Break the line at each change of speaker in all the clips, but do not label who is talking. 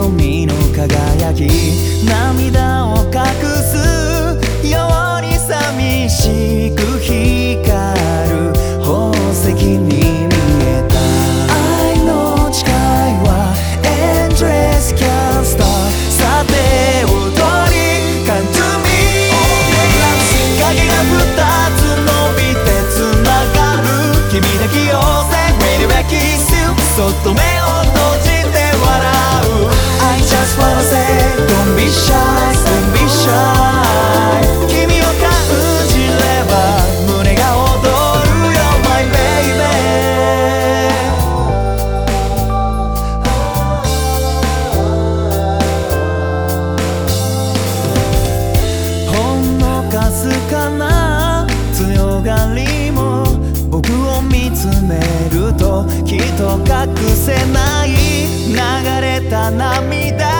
瞳の輝き涙を隠すように寂しく光 be shy Don't be shy 君を感じれば胸が躍るよ My baby. ほんのかすかな?強がりも僕を見つめるときっと隠せない。流れた涙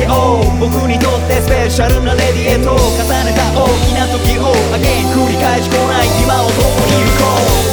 けを。僕にとってスペシャルなレディエット重ねた大きな時を。あげん繰り返し来ない今を共に行こう。